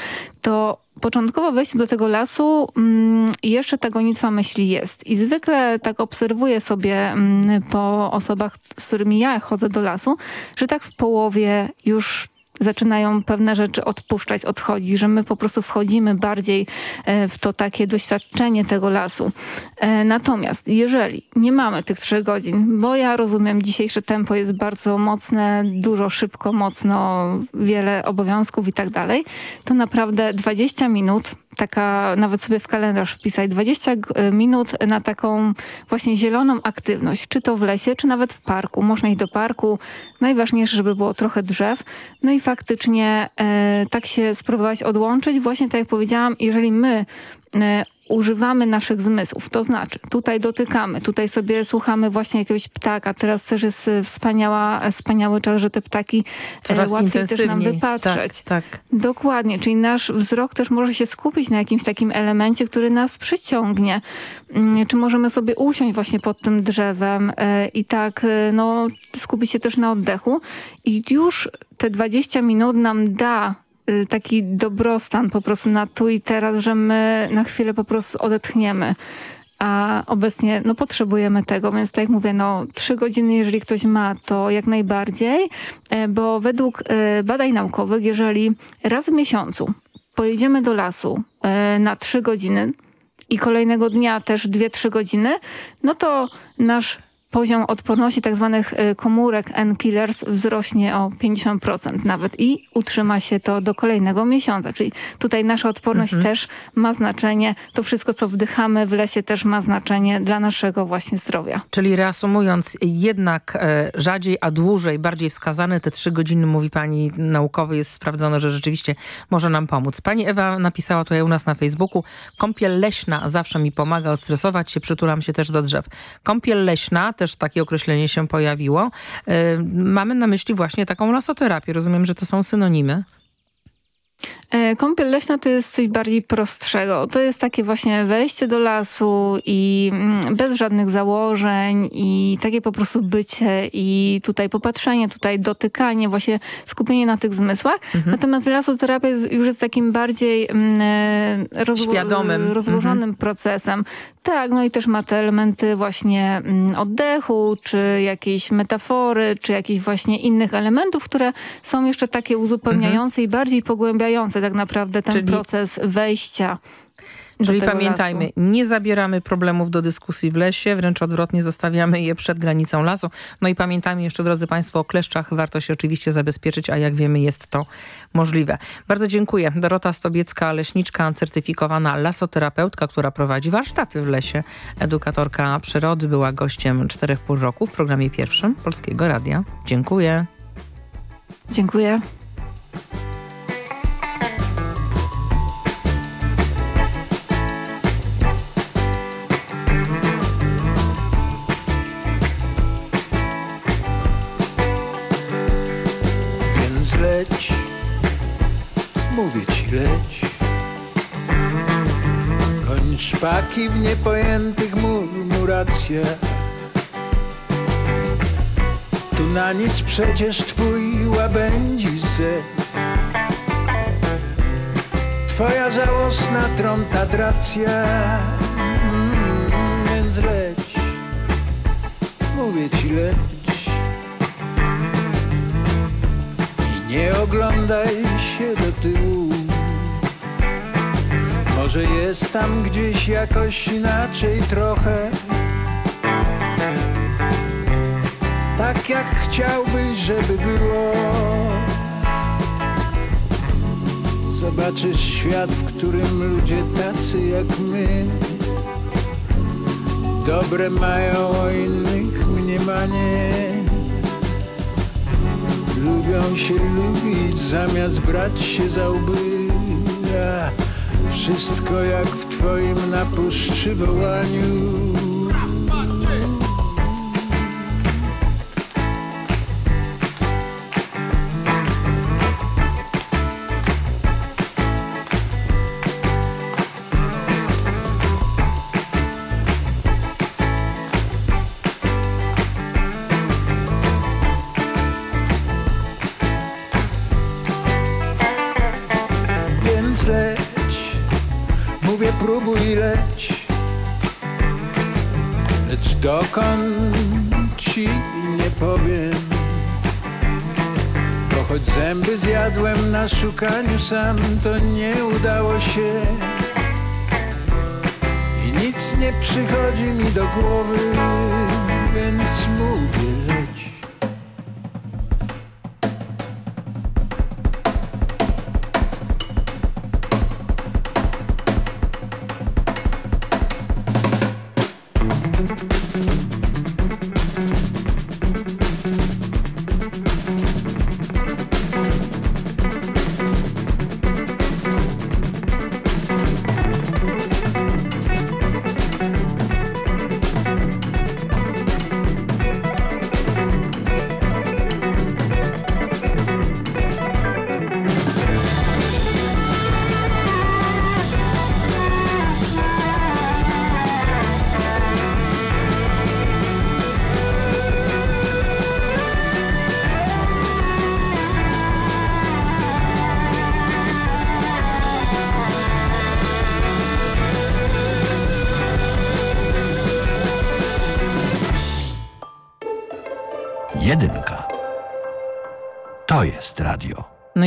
to początkowo wejście do tego lasu mm, jeszcze ta gonitwa myśli jest. I zwykle tak obserwuję sobie mm, po osobach, z którymi ja chodzę do lasu, że tak w połowie już zaczynają pewne rzeczy odpuszczać, odchodzić, że my po prostu wchodzimy bardziej e, w to takie doświadczenie tego lasu. E, natomiast jeżeli nie mamy tych trzech godzin, bo ja rozumiem, dzisiejsze tempo jest bardzo mocne, dużo, szybko, mocno, wiele obowiązków i tak dalej, to naprawdę 20 minut taka, nawet sobie w kalendarz wpisać, 20 minut na taką właśnie zieloną aktywność, czy to w lesie, czy nawet w parku. Można iść do parku, najważniejsze, żeby było trochę drzew. No i faktycznie e, tak się spróbować odłączyć. Właśnie tak jak powiedziałam, jeżeli my e, używamy naszych zmysłów. To znaczy, tutaj dotykamy, tutaj sobie słuchamy właśnie jakiegoś ptaka. Teraz też jest e, wspaniała, wspaniały czas, że te ptaki Coraz łatwiej też nam wypatrzeć. Tak, tak. Dokładnie, czyli nasz wzrok też może się skupić na jakimś takim elemencie, który nas przyciągnie. Mm, Czy możemy sobie usiąść właśnie pod tym drzewem e, i tak e, no, skupić się też na oddechu. I już te 20 minut nam da taki dobrostan po prostu na tu i teraz, że my na chwilę po prostu odetchniemy. A obecnie no, potrzebujemy tego, więc tak jak mówię, no, trzy godziny, jeżeli ktoś ma, to jak najbardziej, e, bo według e, badań naukowych, jeżeli raz w miesiącu pojedziemy do lasu e, na trzy godziny i kolejnego dnia też dwie, trzy godziny, no to nasz poziom odporności tak zwanych y, komórek N-killers wzrośnie o 50% nawet i utrzyma się to do kolejnego miesiąca. Czyli tutaj nasza odporność Mhm. też ma znaczenie. To wszystko, co wdychamy w lesie też ma znaczenie dla naszego właśnie zdrowia. Czyli reasumując, jednak e, rzadziej, a dłużej, bardziej wskazane te trzy godziny, mówi pani naukowy, jest sprawdzone, że rzeczywiście może nam pomóc. Pani Ewa napisała tutaj u nas na Facebooku, kąpiel leśna zawsze mi pomaga odstresować się, przytulam się też do drzew. Kąpiel leśna, też takie określenie się pojawiło. E, mamy na myśli właśnie taką lasoterapię. Rozumiem, że to są synonimy. E, Kąpiel leśna to jest coś bardziej prostszego. To jest takie właśnie wejście do lasu i mm, bez żadnych założeń i takie po prostu bycie i tutaj popatrzenie, tutaj dotykanie, właśnie skupienie na tych zmysłach. Natomiast lasoterapia jest, już jest takim bardziej mm, e, rozło- Świadomym. rozłożonym procesem. Tak, no i też ma te elementy właśnie mm, oddechu, czy jakiejś metafory, czy jakichś właśnie innych elementów, które są jeszcze takie uzupełniające i bardziej pogłębiające tak naprawdę ten Czyli- proces wejścia. Czyli pamiętajmy, lasu. nie zabieramy problemów do dyskusji w lesie, wręcz odwrotnie zostawiamy je przed granicą lasu. No i pamiętajmy jeszcze, drodzy Państwo, o kleszczach warto się oczywiście zabezpieczyć, a jak wiemy jest to możliwe. Bardzo dziękuję. Dorota Stobiecka, leśniczka, certyfikowana lasoterapeutka, która prowadzi warsztaty w lesie. Edukatorka przyrody była gościem czterech pół roku w programie pierwszym Polskiego Radia. Dziękuję. Dziękuję. Leć, mówię ci leć. Koń szpaki w niepojętych murmuracjach. Tu na nic przecież twój łabędzi zew. Twoja żałosna trątadracja. Mm, więc leć, mówię ci leć. Nie oglądaj się do tyłu. Może jest tam gdzieś jakoś inaczej trochę. Tak jak chciałbyś, żeby było. Zobaczysz świat, w którym ludzie tacy jak my Dobre mają o innych mniemanie Lubią się lubić zamiast brać się za łby Wszystko jak w twoim na puszczy wołaniu sam To nie udało się. I nic nie przychodzi mi do głowy Więc mówię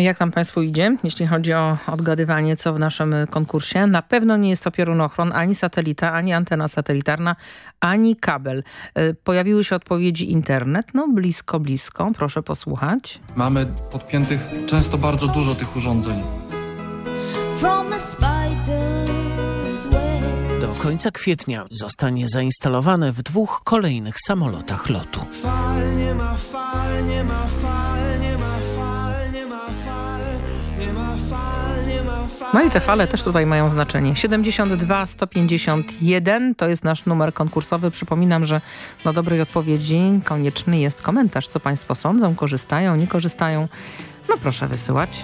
jak tam Państwu idzie, jeśli chodzi o odgadywanie, co w naszym konkursie? Na pewno nie jest to piorunochron, ani satelita, ani antena satelitarna, ani kabel. Y, Pojawiły się odpowiedzi internet, no blisko, blisko, proszę posłuchać. Mamy podpiętych często bardzo dużo tych urządzeń. Do końca kwietnia zostanie zainstalowane w dwóch kolejnych samolotach lotu. Fal, nie ma fal, nie ma fal, No i te fale też tutaj mają znaczenie. 72 151 to jest nasz numer konkursowy. Przypominam, że do dobrej odpowiedzi konieczny jest komentarz, co Państwo sądzą, korzystają, nie korzystają. No proszę wysyłać.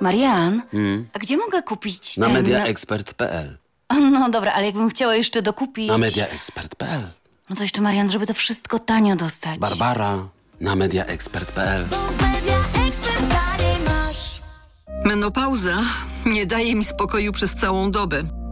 Marian, Hmm? a gdzie mogę kupić Na ten... mediaexpert.pl No dobra, ale jakbym chciała jeszcze dokupić... Na mediaexpert.pl No to jeszcze, Marian, żeby to wszystko tanio dostać. Barbara na mediaexpert.pl Menopauza nie daje mi spokoju przez całą dobę.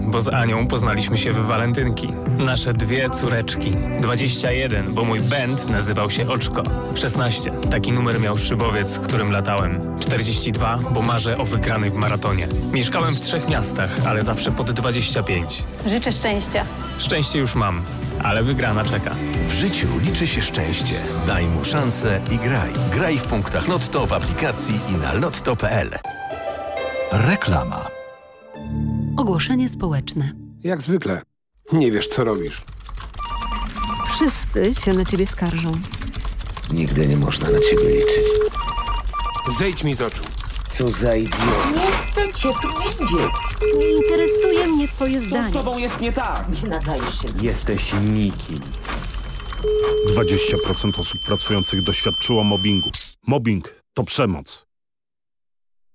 bo z Anią poznaliśmy się w walentynki. Nasze dwie córeczki. 21, bo mój band nazywał się Oczko. 16, taki numer miał szybowiec, którym latałem. 42, bo marzę o wygranej w maratonie. Mieszkałem w trzech miastach, ale zawsze pod 25. Życzę szczęścia. Szczęście już mam, ale wygrana czeka. W życiu liczy się szczęście. Daj mu szansę i graj. Graj w punktach Lotto w aplikacji i na lotto.pl. Reklama. Ogłoszenie społeczne. Jak zwykle. Nie wiesz, co robisz. Wszyscy się na ciebie skarżą. Nigdy nie można na ciebie liczyć. Zejdź mi z oczu. Co za idiot. Nie chcę cię tu widzieć. Nie interesuje mnie twoje Co zdanie. z tobą jest nie tak? Nie nadajesz się. Jesteś nikim. 20% osób pracujących doświadczyło mobbingu. Mobbing to przemoc.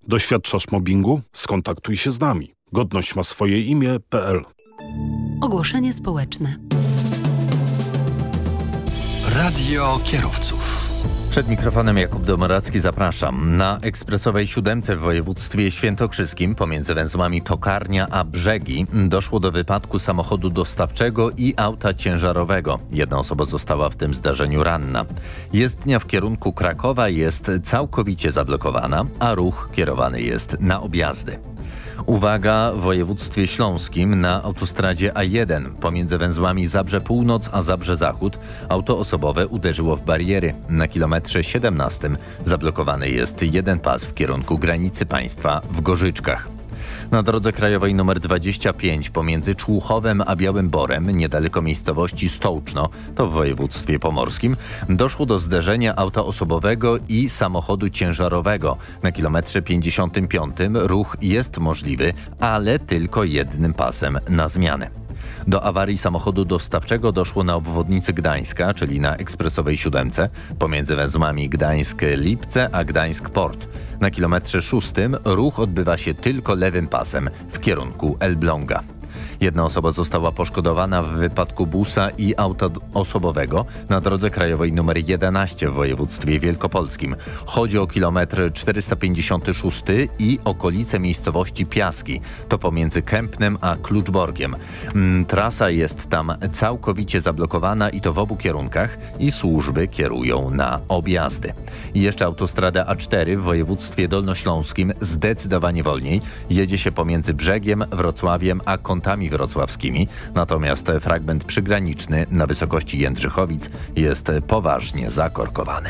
Doświadczasz mobbingu? Skontaktuj się z nami. Godność ma swoje imię.pl Ogłoszenie społeczne. Radio kierowców. Przed mikrofonem Jakub Domoracki zapraszam. Na ekspresowej siódemce w województwie świętokrzyskim pomiędzy węzłami Tokarnia a Brzegi doszło do wypadku samochodu dostawczego i auta ciężarowego. Jedna osoba została w tym zdarzeniu ranna. Jezdnia w kierunku Krakowa jest całkowicie zablokowana, a ruch kierowany jest na objazdy. Uwaga w województwie śląskim na autostradzie A1 pomiędzy węzłami Zabrze Północ a Zabrze Zachód auto osobowe uderzyło w bariery. Na kilometrze 17 zablokowany jest jeden pas w kierunku granicy państwa w Gorzyczkach. Na drodze krajowej nr 25 pomiędzy Człuchowem a Białym Borem, niedaleko miejscowości Stołczno, to w województwie pomorskim, doszło do zderzenia auta osobowego i samochodu ciężarowego. Na kilometrze 55 ruch jest możliwy, ale tylko jednym pasem na zmianę. Do awarii samochodu dostawczego doszło na obwodnicy Gdańska, czyli na ekspresowej siódemce, pomiędzy węzłami Gdańsk-Lipce a Gdańsk-Port. Na kilometrze szóstym ruch odbywa się tylko lewym pasem w kierunku Elbląga. Jedna osoba została poszkodowana w wypadku busa i auta osobowego na drodze krajowej nr 11 w województwie wielkopolskim. Chodzi o kilometr 456 i okolice miejscowości Piaski. To pomiędzy Kępnem a Kluczborgiem. Mm, Trasa jest tam całkowicie zablokowana i to w obu kierunkach i służby kierują na objazdy. I jeszcze autostrada A4 w województwie dolnośląskim zdecydowanie wolniej. Jedzie się pomiędzy brzegiem, Wrocławiem a kątami wrocławskimi. Natomiast fragment przygraniczny na wysokości Jędrzychowic jest poważnie zakorkowany.